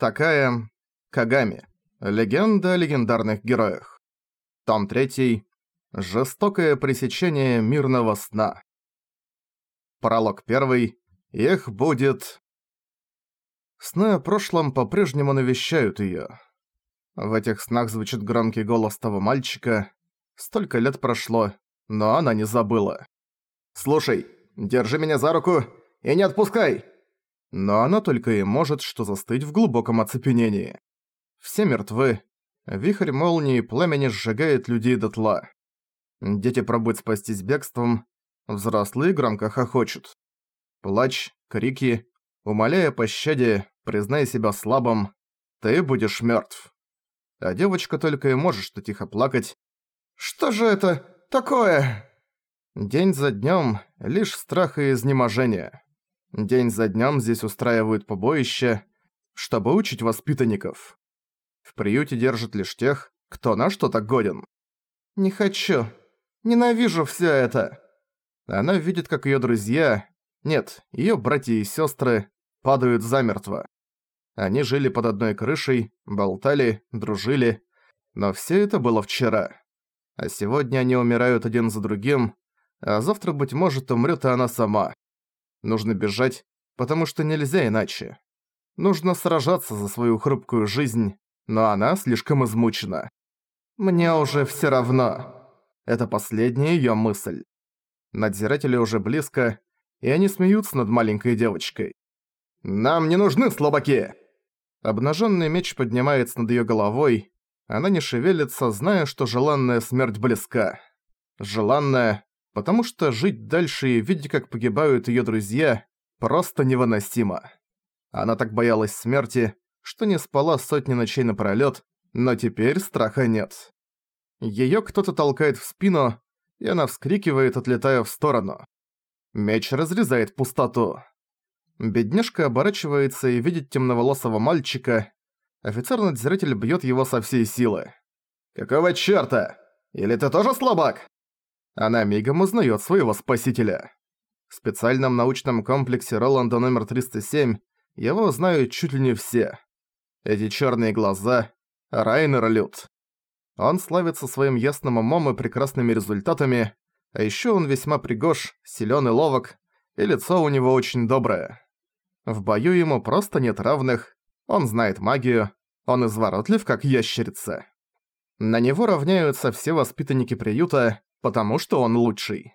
Такая Кагами. Легенда о легендарных героях. Том 3. Жестокое пресечение мирного сна. Пролог 1. Их будет... Сны о прошлом по-прежнему навещают её. В этих снах звучит громкий голос того мальчика. Столько лет прошло, но она не забыла. «Слушай, держи меня за руку и не отпускай!» Но она только и может что застыть в глубоком оцепенении. Все мертвы. Вихрь молнии пламени сжигает людей дотла. Дети пробуют спастись бегством, взрослые громко хохочут. Плач, крики, умоляя пощаде, признай себя слабым, ты будешь мертв. А девочка только и может что тихо плакать. «Что же это такое?» День за днем лишь страх и изнеможение. День за днем здесь устраивают побоище, чтобы учить воспитанников. В приюте держат лишь тех, кто на что-то годен. «Не хочу. Ненавижу все это». Она видит, как ее друзья, нет, ее братья и сестры падают замертво. Они жили под одной крышей, болтали, дружили, но все это было вчера. А сегодня они умирают один за другим, а завтра, быть может, умрет и она сама. Нужно бежать, потому что нельзя иначе. Нужно сражаться за свою хрупкую жизнь, но она слишком измучена. «Мне уже всё равно». Это последняя её мысль. Надзиратели уже близко, и они смеются над маленькой девочкой. «Нам не нужны слабаки!» Обнажённый меч поднимается над её головой. Она не шевелится, зная, что желанная смерть близка. Желанная, потому что жить дальше и видеть, как погибают её друзья, просто невыносимо. Она так боялась смерти, что не спала сотни ночей напролёт, но теперь страха нет. Её кто-то толкает в спину, и она вскрикивает, отлетая в сторону. Меч разрезает пустоту. Бедняжка оборачивается и видит темноволосого мальчика. Офицер-надзиратель бьёт его со всей силы. «Какого чёрта? Или ты тоже слабак?» Она мигом узнает своего спасителя. В специальном научном комплексе Роланда номер 307 его знают чуть ли не все. Эти черные глаза – Райнер Лют. Он славится своим ясным умом и прекрасными результатами, а еще он весьма пригож, силен и ловок, и лицо у него очень доброе. В бою ему просто нет равных, он знает магию, он изворотлив, как ящерица. На него равняются все воспитанники приюта, потому что он лучший.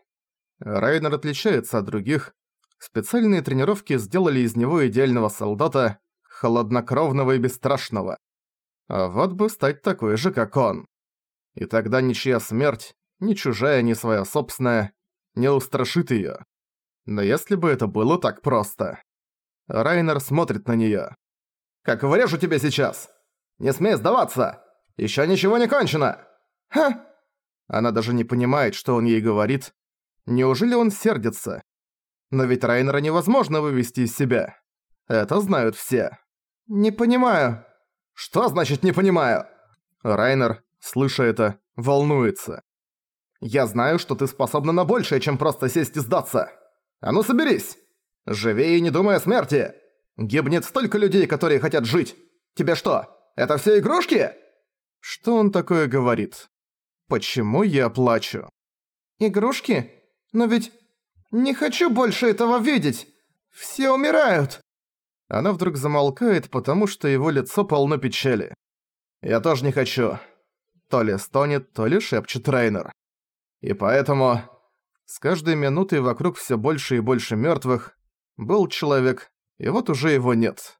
Райнер отличается от других. Специальные тренировки сделали из него идеального солдата, холоднокровного и бесстрашного. А вот бы стать такой же, как он. И тогда ничья смерть, ни чужая, ни своя собственная, не устрашит её. Но если бы это было так просто. Райнер смотрит на неё. «Как врежу тебя сейчас! Не смей сдаваться! Ещё ничего не кончено!» «Ха!» Она даже не понимает, что он ей говорит. Неужели он сердится? Но ведь Райнера невозможно вывести из себя. Это знают все. «Не понимаю». «Что значит «не понимаю»?» Райнер, слыша это, волнуется. «Я знаю, что ты способна на большее, чем просто сесть и сдаться. А ну соберись! Живи и не думай о смерти! Гибнет столько людей, которые хотят жить! Тебе что, это все игрушки?» Что он такое говорит? Почему я плачу? Игрушки? Но ведь не хочу больше этого видеть. Все умирают. Она вдруг замолкает, потому что его лицо полно печали. Я тоже не хочу. То ли стонет, то ли шепчет Рейнер. И поэтому... С каждой минутой вокруг все больше и больше мертвых. Был человек, и вот уже его нет.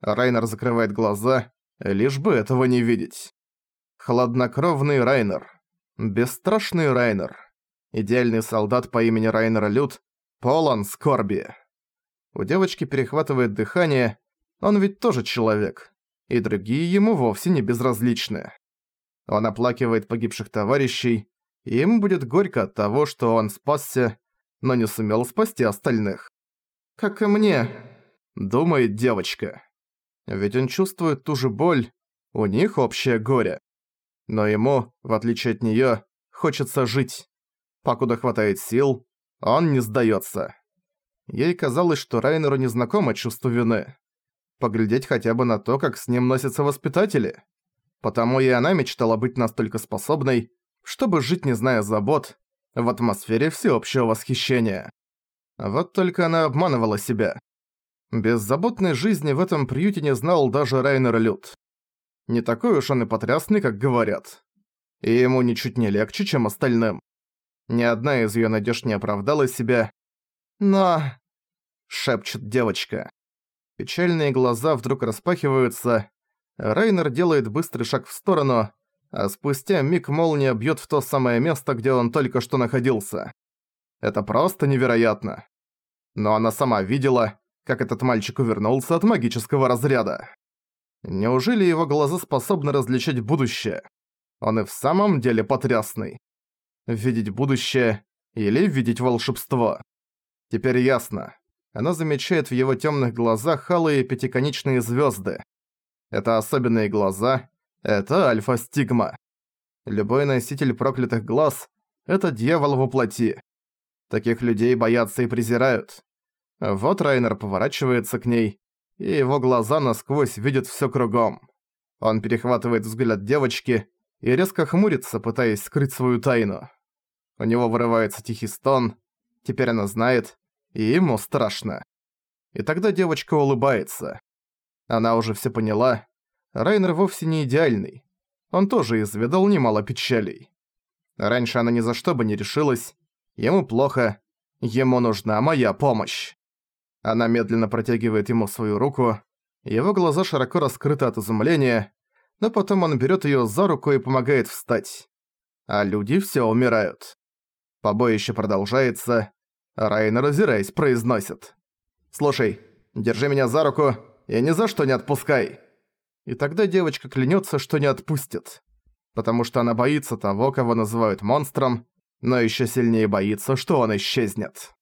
Райнер закрывает глаза, лишь бы этого не видеть. Хладнокровный Райнер. Бесстрашный Райнер. Идеальный солдат по имени Райнер Лют полон скорби. У девочки перехватывает дыхание, он ведь тоже человек, и другие ему вовсе не безразличны. Он оплакивает погибших товарищей, и им будет горько от того, что он спасся, но не сумел спасти остальных. «Как и мне», — думает девочка. Ведь он чувствует ту же боль, у них общее горе. Но ему, в отличие от неё, хочется жить. Покуда хватает сил, он не сдаётся. Ей казалось, что Райнеру незнакомо чувство вины. Поглядеть хотя бы на то, как с ним носятся воспитатели. Потому и она мечтала быть настолько способной, чтобы жить не зная забот, в атмосфере всеобщего восхищения. Вот только она обманывала себя. Беззаботной жизни в этом приюте не знал даже Райнер Люд. Не такой уж он и потрясный, как говорят. И ему ничуть не легче, чем остальным. Ни одна из её надежд не оправдала себя. Но... шепчет девочка. Печальные глаза вдруг распахиваются. Райнер делает быстрый шаг в сторону, а спустя миг молния бьёт в то самое место, где он только что находился. Это просто невероятно. Но она сама видела, как этот мальчик увернулся от магического разряда. Неужели его глаза способны различать будущее? Он и в самом деле потрясный. Видеть будущее или видеть волшебство. Теперь ясно. Она замечает в его темных глазах алые пятиконечные звезды. Это особенные глаза, это альфа-стигма. Любой носитель проклятых глаз – это дьявол во плоти. Таких людей боятся и презирают. Вот Райнер поворачивается к ней, и его глаза насквозь видят всё кругом. Он перехватывает взгляд девочки и резко хмурится, пытаясь скрыть свою тайну. У него вырывается тихий стон, теперь она знает, и ему страшно. И тогда девочка улыбается. Она уже всё поняла. Райнер вовсе не идеальный. Он тоже изведал немало печалей. Раньше она ни за что бы не решилась. Ему плохо. Ему нужна моя помощь. Она медленно протягивает ему свою руку. Его глаза широко раскрыты от изумления, но потом он берет ее за руку и помогает встать. А люди все умирают. Побоище продолжается. Райнер, озираясь, произносит. «Слушай, держи меня за руку и ни за что не отпускай!» И тогда девочка клянется, что не отпустит. Потому что она боится того, кого называют монстром, но еще сильнее боится, что он исчезнет.